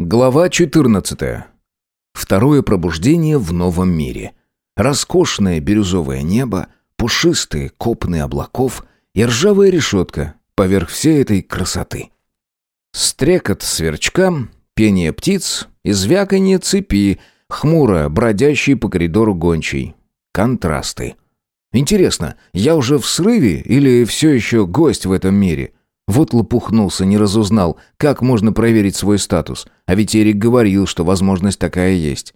Глава 14. Второе пробуждение в новом мире. Роскошное бирюзовое небо, пушистые копны облаков и ржавая решетка поверх всей этой красоты. Стрекот сверчка, пение птиц и звяканье цепи, хмуро бродящий по коридору гончий. Контрасты. Интересно, я уже в срыве или все еще гость в этом мире? Вот лопухнулся, не разузнал, как можно проверить свой статус. А ведь Эрик говорил, что возможность такая есть.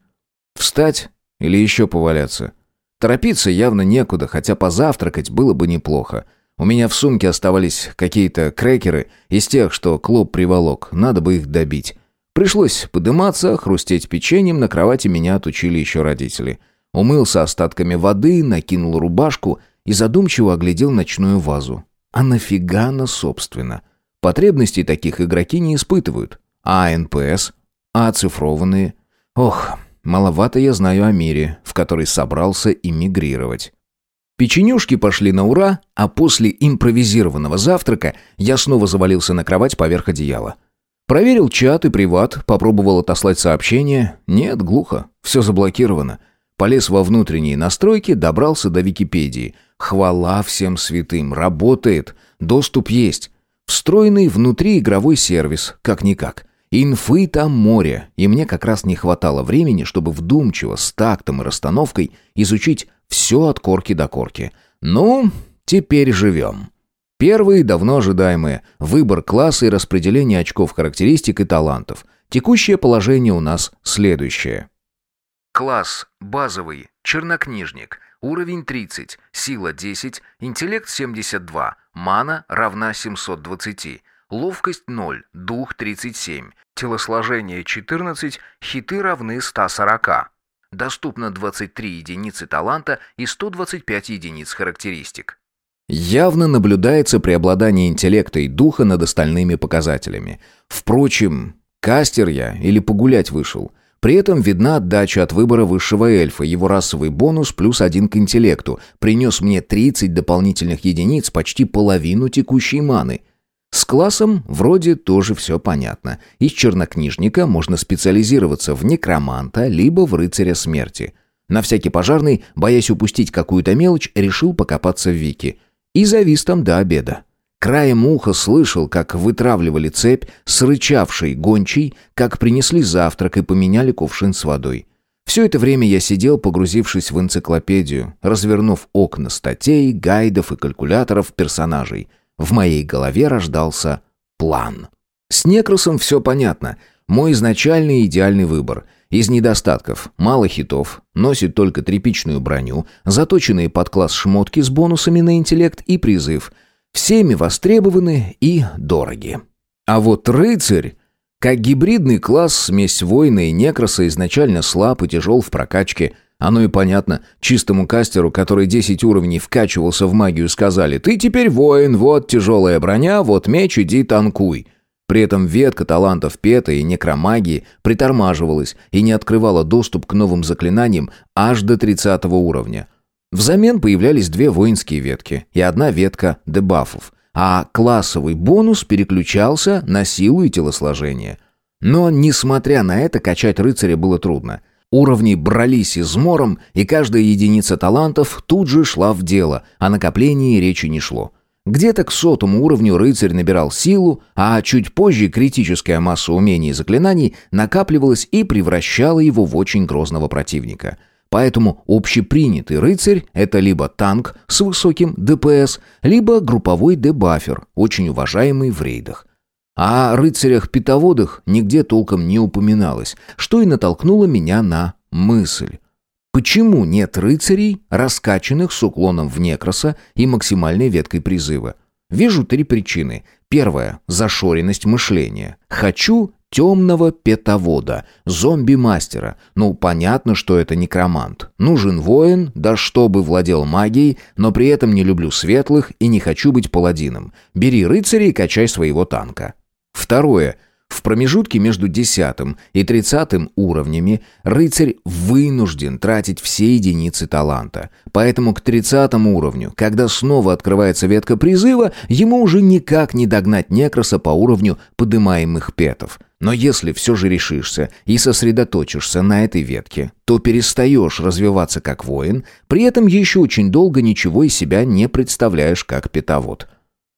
Встать или еще поваляться? Торопиться явно некуда, хотя позавтракать было бы неплохо. У меня в сумке оставались какие-то крекеры из тех, что клуб приволок, надо бы их добить. Пришлось подыматься, хрустеть печеньем, на кровати меня отучили еще родители. Умылся остатками воды, накинул рубашку и задумчиво оглядел ночную вазу. А нафига она, собственно? Потребностей таких игроки не испытывают. А НПС? А оцифрованные? Ох, маловато я знаю о мире, в который собрался эмигрировать. Печенюшки пошли на ура, а после импровизированного завтрака я снова завалился на кровать поверх одеяла. Проверил чат и приват, попробовал отослать сообщение. Нет, глухо, все заблокировано. Полез во внутренние настройки, добрался до Википедии. Хвала всем святым, работает, доступ есть. Встроенный внутри игровой сервис, как-никак. Инфы там море, и мне как раз не хватало времени, чтобы вдумчиво, с тактом и расстановкой изучить все от корки до корки. Ну, теперь живем. Первые, давно ожидаемые, выбор класса и распределение очков характеристик и талантов. Текущее положение у нас следующее. Класс базовый, чернокнижник, уровень 30, сила 10, интеллект 72, мана равна 720, ловкость 0, дух 37, телосложение 14, хиты равны 140. Доступно 23 единицы таланта и 125 единиц характеристик. Явно наблюдается преобладание интеллекта и духа над остальными показателями. Впрочем, кастер я или погулять вышел – при этом видна отдача от выбора высшего эльфа, его расовый бонус плюс один к интеллекту, принес мне 30 дополнительных единиц, почти половину текущей маны. С классом вроде тоже все понятно. Из чернокнижника можно специализироваться в некроманта, либо в рыцаря смерти. На всякий пожарный, боясь упустить какую-то мелочь, решил покопаться в Вики. И завис там до обеда. Краем уха слышал, как вытравливали цепь с рычавшей гончей, как принесли завтрак и поменяли кувшин с водой. Все это время я сидел, погрузившись в энциклопедию, развернув окна статей, гайдов и калькуляторов персонажей. В моей голове рождался план. С Некросом все понятно. Мой изначальный идеальный выбор. Из недостатков мало хитов, носит только тряпичную броню, заточенные под класс шмотки с бонусами на интеллект и призыв – всеми востребованы и дороги. А вот рыцарь, как гибридный класс, смесь воина и некроса, изначально слаб и тяжел в прокачке. Оно и понятно, чистому кастеру, который 10 уровней вкачивался в магию, сказали «Ты теперь воин, вот тяжелая броня, вот меч, иди танкуй». При этом ветка талантов пета и некромагии притормаживалась и не открывала доступ к новым заклинаниям аж до 30 уровня. Взамен появлялись две воинские ветки и одна ветка дебафов, а классовый бонус переключался на силу и телосложение. Но, несмотря на это, качать рыцаря было трудно. Уровни брались измором, и каждая единица талантов тут же шла в дело, о накоплении речи не шло. Где-то к сотому уровню рыцарь набирал силу, а чуть позже критическая масса умений и заклинаний накапливалась и превращала его в очень грозного противника – Поэтому общепринятый рыцарь – это либо танк с высоким ДПС, либо групповой дебафер, очень уважаемый в рейдах. О рыцарях-питоводах нигде толком не упоминалось, что и натолкнуло меня на мысль. Почему нет рыцарей, раскачанных с уклоном в некроса и максимальной веткой призыва? Вижу три причины. Первая – зашоренность мышления. Хочу темного петовода, зомби-мастера. Ну, понятно, что это некромант. Нужен воин, да чтобы владел магией, но при этом не люблю светлых и не хочу быть паладином. Бери рыцаря и качай своего танка. Второе. В промежутке между десятым и тридцатым уровнями рыцарь вынужден тратить все единицы таланта. Поэтому к тридцатому уровню, когда снова открывается ветка призыва, ему уже никак не догнать некроса по уровню подымаемых петов – Но если все же решишься и сосредоточишься на этой ветке, то перестаешь развиваться как воин, при этом еще очень долго ничего из себя не представляешь как питовод.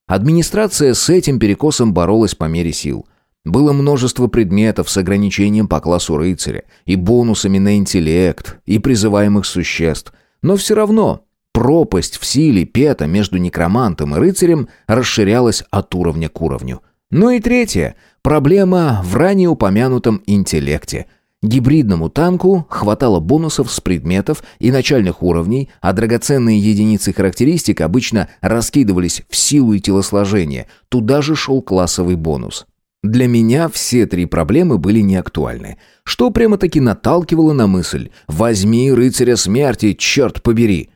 Администрация с этим перекосом боролась по мере сил. Было множество предметов с ограничением по классу рыцаря, и бонусами на интеллект, и призываемых существ. Но все равно пропасть в силе пета между некромантом и рыцарем расширялась от уровня к уровню. Ну и третье – проблема в ранее упомянутом интеллекте. Гибридному танку хватало бонусов с предметов и начальных уровней, а драгоценные единицы характеристик обычно раскидывались в силу и телосложение. Туда же шел классовый бонус. Для меня все три проблемы были неактуальны, что прямо-таки наталкивало на мысль «возьми рыцаря смерти, черт побери!».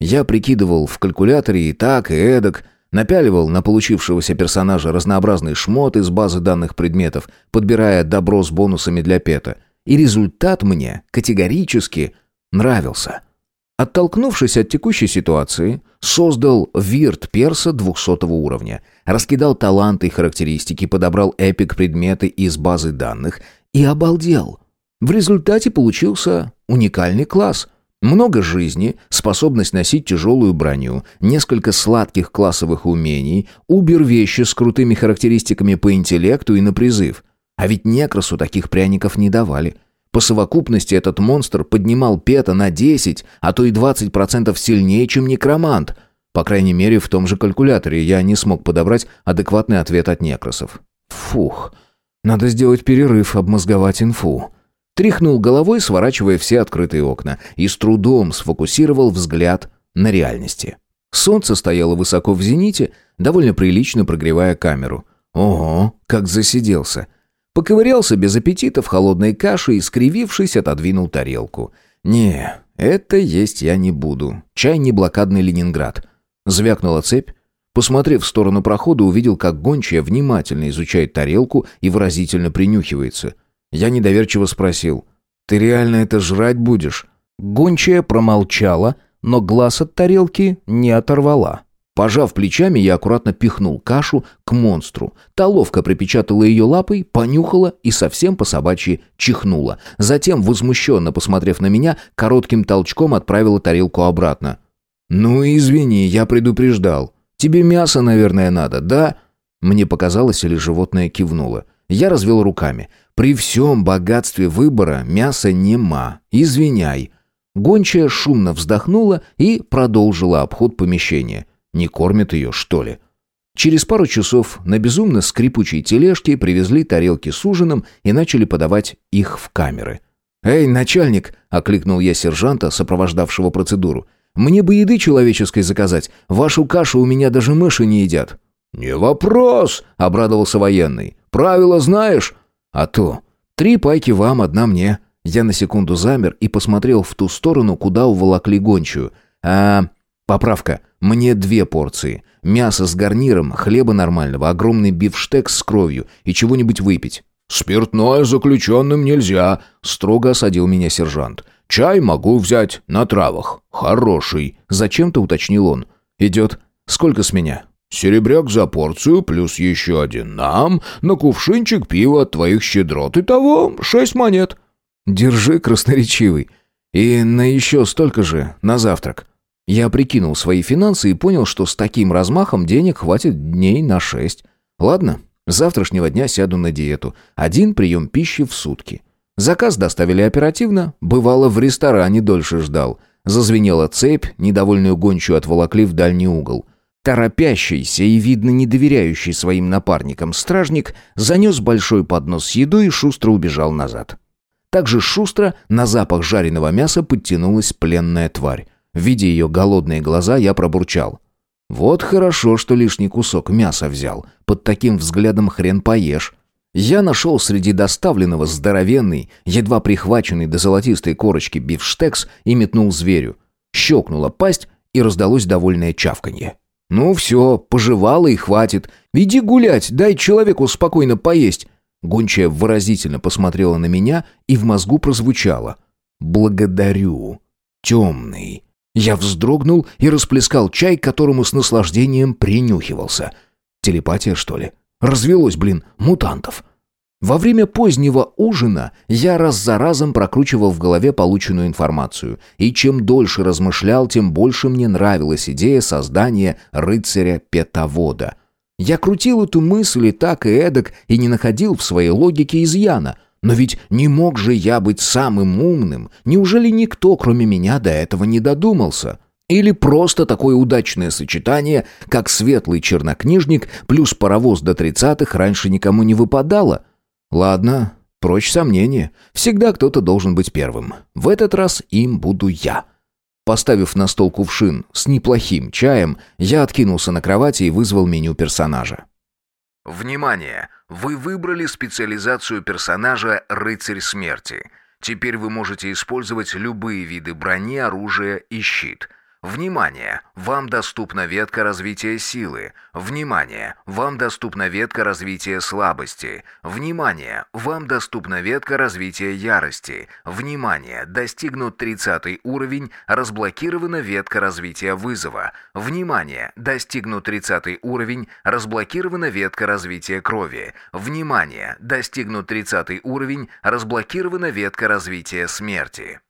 Я прикидывал в калькуляторе и так, и эдак – Напяливал на получившегося персонажа разнообразные шмоты из базы данных предметов, подбирая добро с бонусами для пета. И результат мне категорически нравился. Оттолкнувшись от текущей ситуации, создал вирт перса 200 уровня, раскидал таланты и характеристики, подобрал эпик предметы из базы данных и обалдел. В результате получился уникальный класс – много жизни, способность носить тяжелую броню, несколько сладких классовых умений, убер-вещи с крутыми характеристиками по интеллекту и на призыв. А ведь некросу таких пряников не давали. По совокупности этот монстр поднимал пета на 10, а то и 20% сильнее, чем некромант. По крайней мере, в том же калькуляторе я не смог подобрать адекватный ответ от некросов. Фух, надо сделать перерыв, обмозговать инфу. Тряхнул головой, сворачивая все открытые окна, и с трудом сфокусировал взгляд на реальности. Солнце стояло высоко в зените, довольно прилично прогревая камеру. Ого, как засиделся. Поковырялся без аппетита в холодной каше и, скривившись, отодвинул тарелку. «Не, это есть я не буду. Чай не блокадный Ленинград». Звякнула цепь. Посмотрев в сторону прохода, увидел, как гончая внимательно изучает тарелку и выразительно принюхивается – я недоверчиво спросил. «Ты реально это жрать будешь?» Гончая промолчала, но глаз от тарелки не оторвала. Пожав плечами, я аккуратно пихнул кашу к монстру. Та ловко припечатала ее лапой, понюхала и совсем по-собачьи чихнула. Затем, возмущенно посмотрев на меня, коротким толчком отправила тарелку обратно. «Ну извини, я предупреждал. Тебе мясо, наверное, надо, да?» Мне показалось, или животное кивнуло. Я развел руками. «При всем богатстве выбора мясо нема. Извиняй». Гончая шумно вздохнула и продолжила обход помещения. Не кормят ее, что ли? Через пару часов на безумно скрипучей тележке привезли тарелки с ужином и начали подавать их в камеры. «Эй, начальник!» — окликнул я сержанта, сопровождавшего процедуру. «Мне бы еды человеческой заказать. Вашу кашу у меня даже мыши не едят». «Не вопрос!» — обрадовался военный. Правила знаешь?» «А то. Три пайки вам, одна мне». Я на секунду замер и посмотрел в ту сторону, куда уволокли гончую. «А... поправка. Мне две порции. Мясо с гарниром, хлеба нормального, огромный бифштекс с кровью и чего-нибудь выпить». «Спиртное заключенным нельзя», — строго осадил меня сержант. «Чай могу взять на травах. Хороший», — зачем-то уточнил он. «Идет. Сколько с меня?» Серебряк за порцию, плюс еще один нам, на кувшинчик пива от твоих щедрот. Итого шесть монет». «Держи, красноречивый. И на еще столько же, на завтрак». Я прикинул свои финансы и понял, что с таким размахом денег хватит дней на шесть. Ладно, с завтрашнего дня сяду на диету. Один прием пищи в сутки. Заказ доставили оперативно, бывало, в ресторане дольше ждал. Зазвенела цепь, недовольную гончую отволокли в дальний угол. Торопящийся и, видно, не доверяющий своим напарникам стражник занес большой поднос с едой и шустро убежал назад. Также шустро на запах жареного мяса подтянулась пленная тварь. Видя ее голодные глаза, я пробурчал. «Вот хорошо, что лишний кусок мяса взял. Под таким взглядом хрен поешь». Я нашел среди доставленного здоровенный, едва прихваченный до золотистой корочки бифштекс и метнул зверю. Щелкнула пасть, и раздалось довольное чавканье. «Ну все, пожевала и хватит. Иди гулять, дай человеку спокойно поесть». Гончая выразительно посмотрела на меня, и в мозгу прозвучало. «Благодарю, темный». Я вздрогнул и расплескал чай, которому с наслаждением принюхивался. Телепатия, что ли? Развелось, блин, мутантов. Во время позднего ужина я раз за разом прокручивал в голове полученную информацию, и чем дольше размышлял, тем больше мне нравилась идея создания рыцаря-петовода. Я крутил эту мысль и так, и эдак, и не находил в своей логике изъяна. Но ведь не мог же я быть самым умным, неужели никто, кроме меня, до этого не додумался? Или просто такое удачное сочетание, как светлый чернокнижник плюс паровоз до тридцатых раньше никому не выпадало – Ладно, прочь сомнения. Всегда кто-то должен быть первым. В этот раз им буду я. Поставив на стол кувшин с неплохим чаем, я откинулся на кровати и вызвал меню персонажа. Внимание! Вы выбрали специализацию персонажа «Рыцарь смерти». Теперь вы можете использовать любые виды брони, оружия и щит – Внимание! Вам доступна ветка развития силы. Внимание! Вам доступна ветка развития слабости. Внимание! Вам доступна ветка развития ярости. Внимание! Достигнут 30 уровень, разблокирована ветка развития вызова. Внимание! Достигнут 30 уровень, разблокирована ветка развития крови. Внимание! Достигнут 30 уровень, разблокирована ветка развития смерти.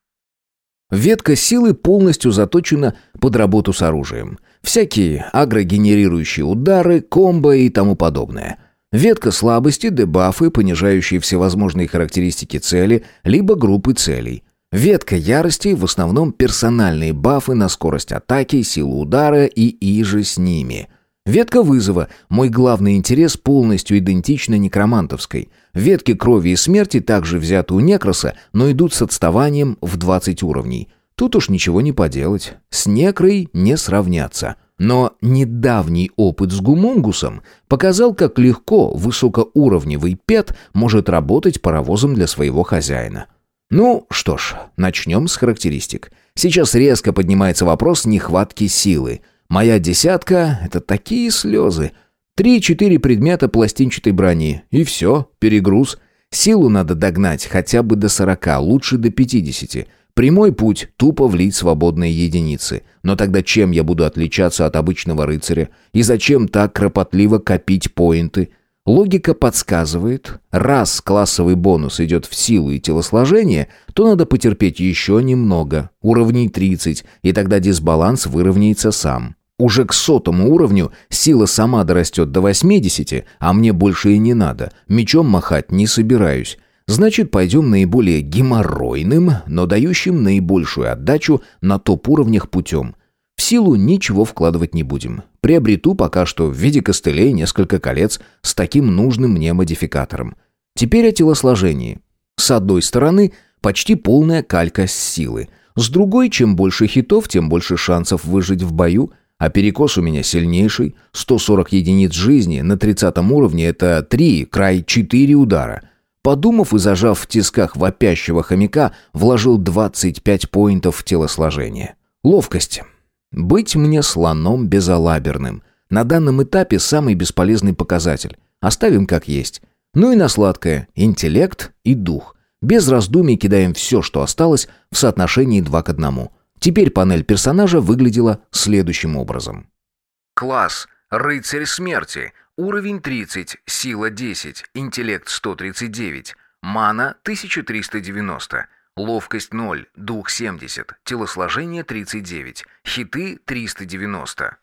Ветка силы полностью заточена под работу с оружием. Всякие агрогенерирующие удары, комбо и тому подобное. Ветка слабости, дебафы, понижающие всевозможные характеристики цели, либо группы целей. Ветка ярости в основном персональные бафы на скорость атаки, силу удара и иже с ними – Ветка вызова. Мой главный интерес полностью идентична некромантовской. Ветки крови и смерти также взяты у некроса, но идут с отставанием в 20 уровней. Тут уж ничего не поделать. С некрой не сравняться. Но недавний опыт с гумунгусом показал, как легко высокоуровневый пет может работать паровозом для своего хозяина. Ну, что ж, начнем с характеристик. Сейчас резко поднимается вопрос нехватки силы – Моя десятка — это такие слезы. Три-четыре предмета пластинчатой брони. И все, перегруз. Силу надо догнать хотя бы до сорока, лучше до пятидесяти. Прямой путь — тупо влить свободные единицы. Но тогда чем я буду отличаться от обычного рыцаря? И зачем так кропотливо копить поинты? Логика подсказывает, раз классовый бонус идет в силу и телосложение, то надо потерпеть еще немного, уровней 30, и тогда дисбаланс выровняется сам. Уже к сотому уровню сила сама дорастет до 80, а мне больше и не надо, мечом махать не собираюсь. Значит, пойдем наиболее геморройным, но дающим наибольшую отдачу на топ-уровнях путем – в силу ничего вкладывать не будем. Приобрету пока что в виде костылей несколько колец с таким нужным мне модификатором. Теперь о телосложении. С одной стороны, почти полная калька с силы. С другой, чем больше хитов, тем больше шансов выжить в бою. А перекос у меня сильнейший. 140 единиц жизни на 30 уровне – это 3, край 4 удара. Подумав и зажав в тисках вопящего хомяка, вложил 25 поинтов в телосложение. Ловкость. Быть мне слоном безалаберным. На данном этапе самый бесполезный показатель. Оставим как есть. Ну и на сладкое – интеллект и дух. Без раздумий кидаем все, что осталось, в соотношении 2 к 1. Теперь панель персонажа выглядела следующим образом. Класс. Рыцарь смерти. Уровень 30. Сила 10. Интеллект 139. Мана 1390. Ловкость 0, дух 70, телосложение 39, хиты 390.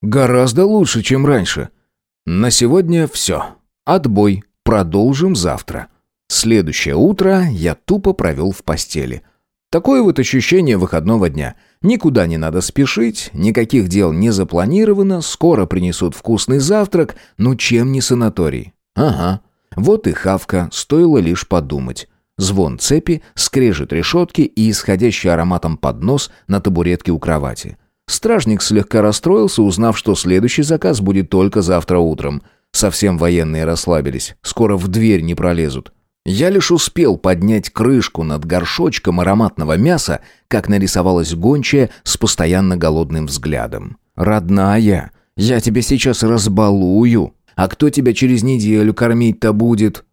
Гораздо лучше, чем раньше. На сегодня все. Отбой. Продолжим завтра. Следующее утро я тупо провел в постели. Такое вот ощущение выходного дня. Никуда не надо спешить, никаких дел не запланировано, скоро принесут вкусный завтрак, ну чем не санаторий? Ага. Вот и хавка, стоило лишь подумать. Звон цепи, скрежет решетки и исходящий ароматом поднос на табуретке у кровати. Стражник слегка расстроился, узнав, что следующий заказ будет только завтра утром. Совсем военные расслабились, скоро в дверь не пролезут. Я лишь успел поднять крышку над горшочком ароматного мяса, как нарисовалась гончая с постоянно голодным взглядом. «Родная, я тебя сейчас разбалую. А кто тебя через неделю кормить-то будет?»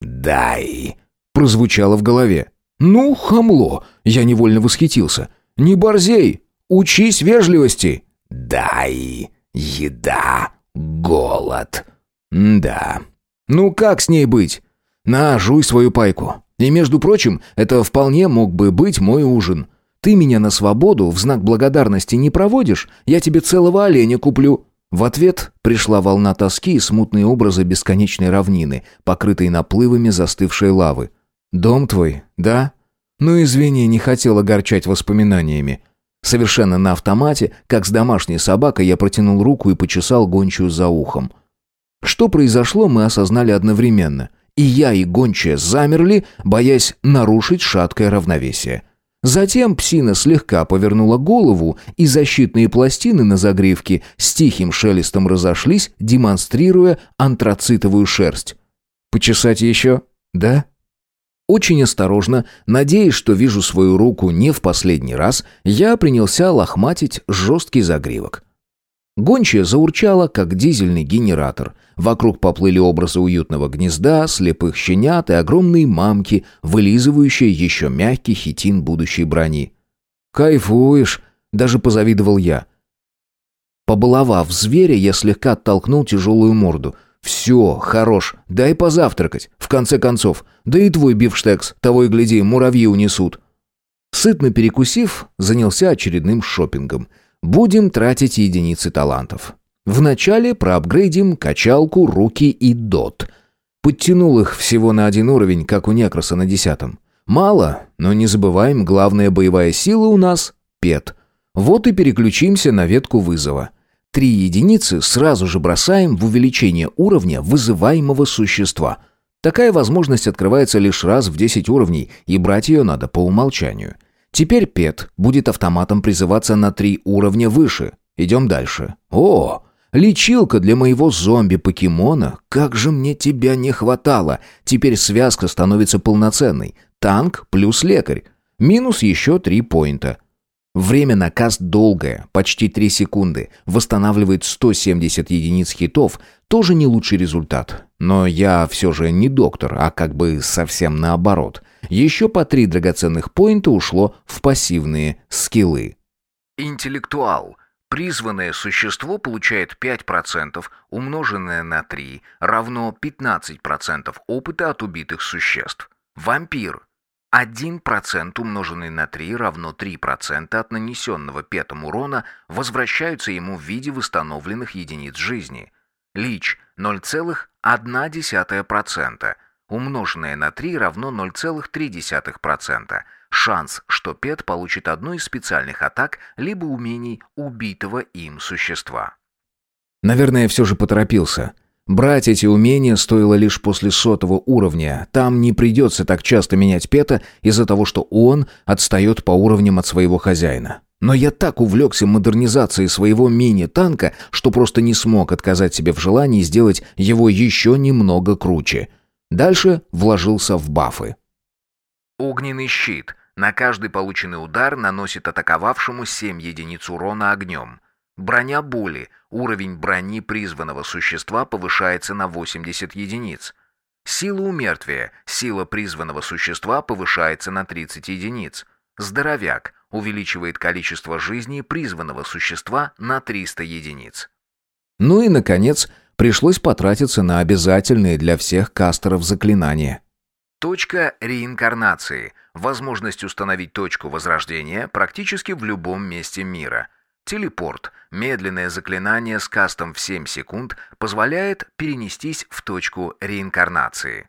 «Дай!» Прозвучало в голове. «Ну, хамло!» — я невольно восхитился. «Не борзей! Учись вежливости!» «Дай еда, голод!» «Да. Ну как с ней быть? На, жуй свою пайку. И, между прочим, это вполне мог бы быть мой ужин. Ты меня на свободу в знак благодарности не проводишь, я тебе целого оленя куплю». В ответ пришла волна тоски и смутные образы бесконечной равнины, покрытой наплывами застывшей лавы. «Дом твой, да?» «Ну, извини, не хотел огорчать воспоминаниями». Совершенно на автомате, как с домашней собакой, я протянул руку и почесал гончую за ухом. Что произошло, мы осознали одновременно. И я, и гончая замерли, боясь нарушить шаткое равновесие. Затем псина слегка повернула голову, и защитные пластины на загривке с тихим шелестом разошлись, демонстрируя антрацитовую шерсть. «Почесать еще? Да?» Очень осторожно, надеясь, что вижу свою руку не в последний раз, я принялся лохматить жесткий загривок. Гончая заурчала, как дизельный генератор. Вокруг поплыли образы уютного гнезда, слепых щенят и огромные мамки, вылизывающие еще мягкий хитин будущей брони. «Кайфуешь!» — даже позавидовал я. Побаловав зверя, я слегка оттолкнул тяжелую морду. «Все, хорош, дай позавтракать, в конце концов. Да и твой бифштекс, того и гляди, муравьи унесут». Сытно перекусив, занялся очередным шопингом — Будем тратить единицы талантов. Вначале проапгрейдим качалку, руки и дот. Подтянул их всего на один уровень, как у Некроса на десятом. Мало, но не забываем, главная боевая сила у нас — пет. Вот и переключимся на ветку вызова. Три единицы сразу же бросаем в увеличение уровня вызываемого существа. Такая возможность открывается лишь раз в 10 уровней, и брать ее надо по умолчанию. Теперь Пет будет автоматом призываться на три уровня выше. Идем дальше. О, лечилка для моего зомби-покемона. Как же мне тебя не хватало. Теперь связка становится полноценной. Танк плюс лекарь. Минус еще три поинта. Время на каст долгое, почти 3 секунды. Восстанавливает 170 единиц хитов, тоже не лучший результат. Но я все же не доктор, а как бы совсем наоборот. Еще по три драгоценных поинта ушло в пассивные скиллы. Интеллектуал. Призванное существо получает 5%, умноженное на 3, равно 15% опыта от убитых существ. Вампир. 1% умноженный на 3 равно 3% от нанесенного петом урона возвращаются ему в виде восстановленных единиц жизни. Лич 0,1%, умноженное на 3 равно 0,3%. Шанс, что Пет получит одну из специальных атак либо умений убитого им существа. Наверное, все же поторопился. Брать эти умения стоило лишь после сотого уровня. Там не придется так часто менять Пета из-за того, что он отстает по уровням от своего хозяина. Но я так увлекся модернизацией своего мини-танка, что просто не смог отказать себе в желании сделать его еще немного круче. Дальше вложился в бафы. Огненный щит. На каждый полученный удар наносит атаковавшему 7 единиц урона огнем. Броня боли. Уровень брони призванного существа повышается на 80 единиц. Сила умертвия. Сила призванного существа повышается на 30 единиц. Здоровяк. Увеличивает количество жизни призванного существа на 300 единиц. Ну и, наконец, пришлось потратиться на обязательные для всех кастеров заклинания. Точка реинкарнации. Возможность установить точку возрождения практически в любом месте мира – Телепорт, медленное заклинание с кастом в 7 секунд, позволяет перенестись в точку реинкарнации.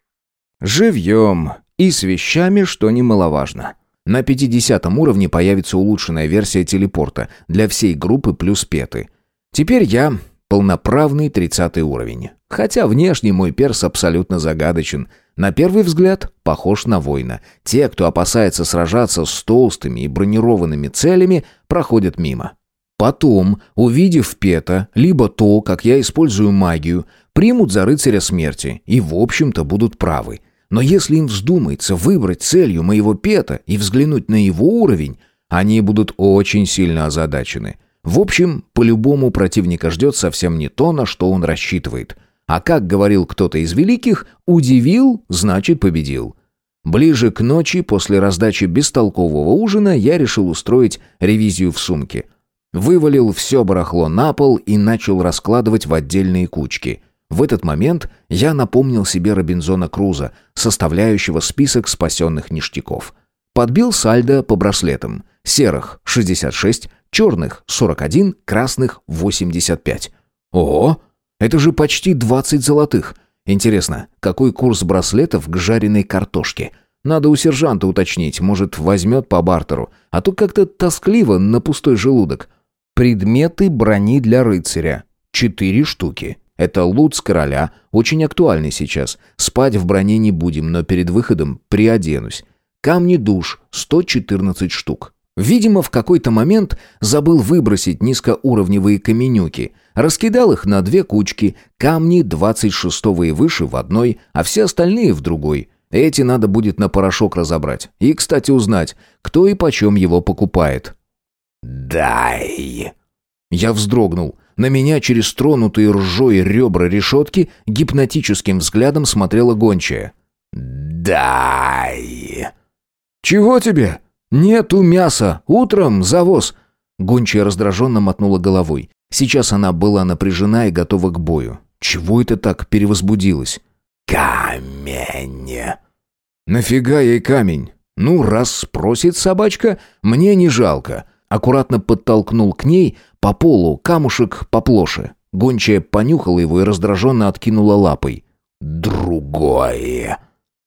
Живьем. И с вещами, что немаловажно. На 50 уровне появится улучшенная версия телепорта для всей группы плюс петы. Теперь я полноправный 30 уровень. Хотя внешне мой перс абсолютно загадочен. На первый взгляд похож на воина. Те, кто опасается сражаться с толстыми и бронированными целями, проходят мимо. Потом, увидев Пета, либо то, как я использую магию, примут за рыцаря смерти и, в общем-то, будут правы. Но если им вздумается выбрать целью моего Пета и взглянуть на его уровень, они будут очень сильно озадачены. В общем, по-любому противника ждет совсем не то, на что он рассчитывает. А как говорил кто-то из великих, удивил, значит победил. Ближе к ночи, после раздачи бестолкового ужина, я решил устроить ревизию в сумке – Вывалил все барахло на пол и начал раскладывать в отдельные кучки. В этот момент я напомнил себе Робинзона Круза, составляющего список спасенных ништяков. Подбил сальдо по браслетам. Серых – 66, черных – 41, красных – 85. Ого! Это же почти 20 золотых. Интересно, какой курс браслетов к жареной картошке? Надо у сержанта уточнить, может, возьмет по бартеру. А то как-то тоскливо на пустой желудок. Предметы брони для рыцаря. Четыре штуки. Это лут с короля, очень актуальный сейчас. Спать в броне не будем, но перед выходом приоденусь. Камни душ 114 штук. Видимо, в какой-то момент забыл выбросить низкоуровневые каменюки. Раскидал их на две кучки, камни 26 и выше в одной, а все остальные в другой. Эти надо будет на порошок разобрать. И, кстати, узнать, кто и почем его покупает. «Дай!» Я вздрогнул. На меня через тронутые ржой ребра решетки гипнотическим взглядом смотрела гончая. «Дай!» «Чего тебе?» «Нету мяса. Утром завоз». Гончая раздраженно мотнула головой. Сейчас она была напряжена и готова к бою. Чего это так перевозбудилась? «Камень!» «Нафига ей камень? Ну, раз спросит собачка, мне не жалко». Аккуратно подтолкнул к ней по полу камушек поплоше. Гончая понюхала его и раздраженно откинула лапой. «Другое!»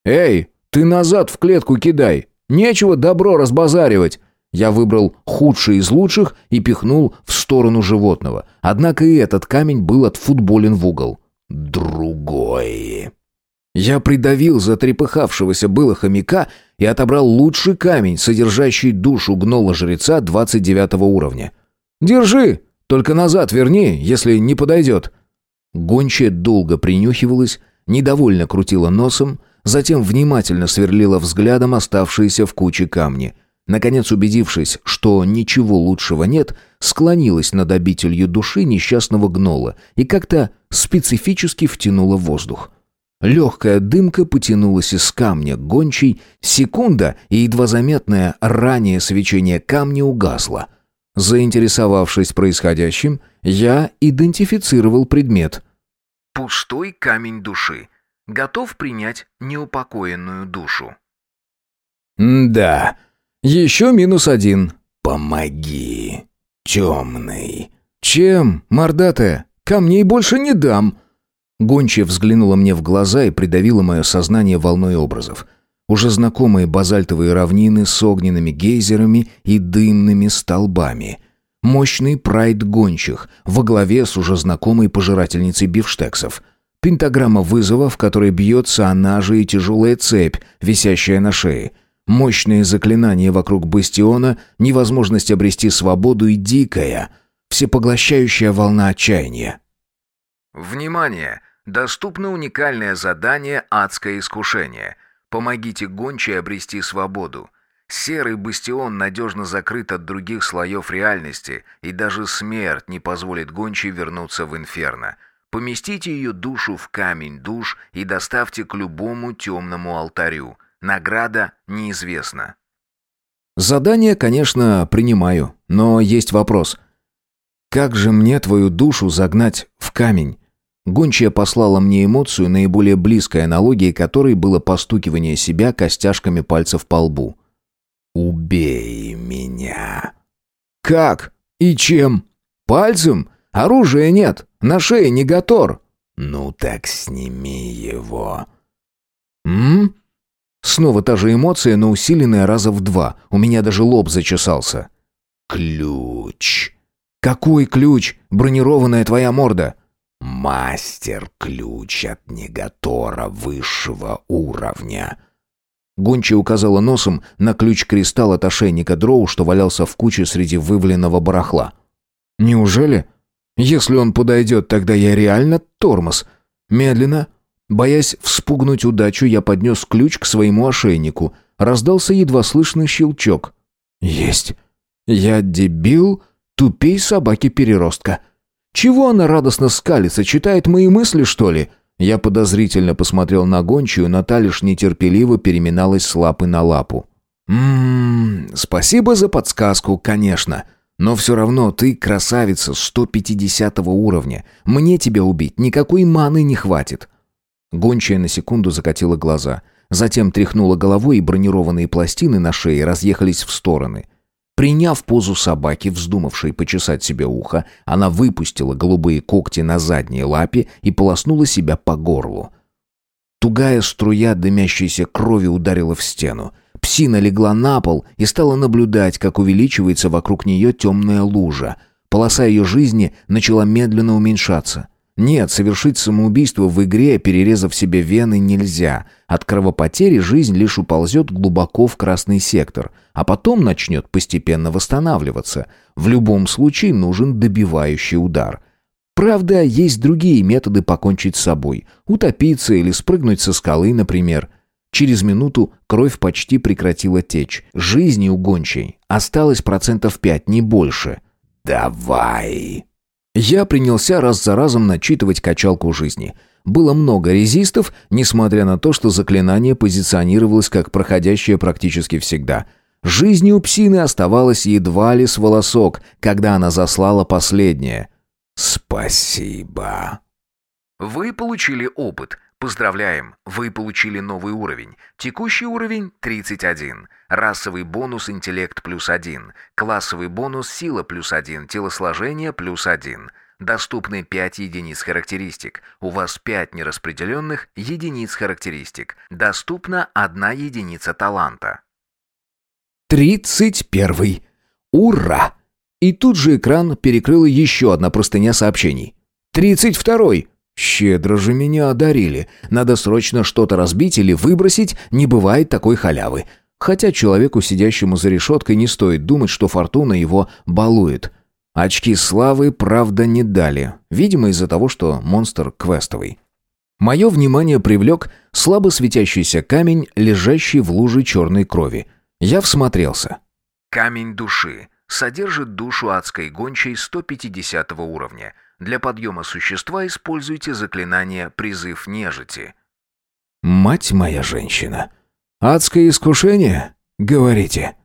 «Эй, ты назад в клетку кидай! Нечего добро разбазаривать!» Я выбрал худший из лучших и пихнул в сторону животного. Однако и этот камень был отфутболен в угол. «Другое!» Я придавил затрепыхавшегося было хомяка и отобрал лучший камень, содержащий душу гнола-жреца 29 уровня. «Держи! Только назад верни, если не подойдет!» Гончая долго принюхивалась, недовольно крутила носом, затем внимательно сверлила взглядом оставшиеся в куче камни. Наконец, убедившись, что ничего лучшего нет, склонилась над обителью души несчастного гнола и как-то специфически втянула воздух. Легкая дымка потянулась из камня гончей, секунда, и едва заметное ранее свечение камня угасло. Заинтересовавшись происходящим, я идентифицировал предмет. Пустой камень души. Готов принять неупокоенную душу. «Да, еще минус один». «Помоги, темный». «Чем, мордатая? Камней больше не дам». Гончая взглянула мне в глаза и придавила мое сознание волной образов. Уже знакомые базальтовые равнины с огненными гейзерами и дымными столбами. Мощный прайд гончих во главе с уже знакомой пожирательницей бифштексов. Пентаграмма вызова, в которой бьется она же и тяжелая цепь, висящая на шее. Мощные заклинания вокруг бастиона, невозможность обрести свободу и дикая, всепоглощающая волна отчаяния. Внимание! Доступно уникальное задание «Адское искушение». Помогите гончей обрести свободу. Серый бастион надежно закрыт от других слоев реальности, и даже смерть не позволит гончей вернуться в инферно. Поместите ее душу в камень душ и доставьте к любому темному алтарю. Награда неизвестна. Задание, конечно, принимаю, но есть вопрос. Как же мне твою душу загнать в камень? Гончая послала мне эмоцию, наиболее близкой аналогией которой было постукивание себя костяшками пальцев по лбу. «Убей меня!» «Как? И чем? Пальцем? Оружия нет, на шее не готор». «Ну так сними его». «М?» Снова та же эмоция, но усиленная раза в два. У меня даже лоб зачесался. «Ключ». «Какой ключ? Бронированная твоя морда». «Мастер-ключ от негатора высшего уровня». Гонча указала носом на ключ-кристалл от ошейника дроу, что валялся в куче среди вываленного барахла. «Неужели? Если он подойдет, тогда я реально тормоз». Медленно, боясь вспугнуть удачу, я поднес ключ к своему ошейнику. Раздался едва слышный щелчок. «Есть! Я дебил, тупей собаки-переростка». Чего она радостно скалится, читает мои мысли, что ли? Я подозрительно посмотрел на гончую, но та лишь нетерпеливо переминалась с лапы на лапу. «Ммм, спасибо за подсказку, конечно. Но все равно ты красавица 150 уровня. Мне тебя убить никакой маны не хватит. Гончая на секунду закатила глаза. Затем тряхнула головой, и бронированные пластины на шее разъехались в стороны. Приняв позу собаки, вздумавшей почесать себе ухо, она выпустила голубые когти на задней лапе и полоснула себя по горлу. Тугая струя дымящейся крови ударила в стену. Псина легла на пол и стала наблюдать, как увеличивается вокруг нее темная лужа. Полоса ее жизни начала медленно уменьшаться. Нет, совершить самоубийство в игре, перерезав себе вены, нельзя. От кровопотери жизнь лишь уползет глубоко в красный сектор, а потом начнет постепенно восстанавливаться. В любом случае нужен добивающий удар – Правда, есть другие методы покончить с собой. Утопиться или спрыгнуть со скалы, например. Через минуту кровь почти прекратила течь. Жизни у гончей осталось процентов пять, не больше. «Давай!» Я принялся раз за разом начитывать качалку жизни. Было много резистов, несмотря на то, что заклинание позиционировалось как проходящее практически всегда. Жизни у псины оставалось едва ли с волосок, когда она заслала последнее — «Спасибо». Вы получили опыт. Поздравляем, вы получили новый уровень. Текущий уровень 31. Расовый бонус интеллект плюс 1. Классовый бонус сила плюс 1. Телосложение плюс 1. Доступны 5 единиц характеристик. У вас 5 нераспределенных единиц характеристик. Доступна 1 единица таланта. Тридцать первый. Ура! И тут же экран перекрыла еще одна простыня сообщений. «Тридцать второй!» «Щедро же меня одарили. Надо срочно что-то разбить или выбросить, не бывает такой халявы. Хотя человеку, сидящему за решеткой, не стоит думать, что фортуна его балует. Очки славы, правда, не дали. Видимо, из-за того, что монстр квестовый. Мое внимание привлек слабо светящийся камень, лежащий в луже черной крови. Я всмотрелся. Камень души содержит душу адской гончей 150 уровня. Для подъема существа используйте заклинание «Призыв нежити». «Мать моя женщина! Адское искушение, говорите?»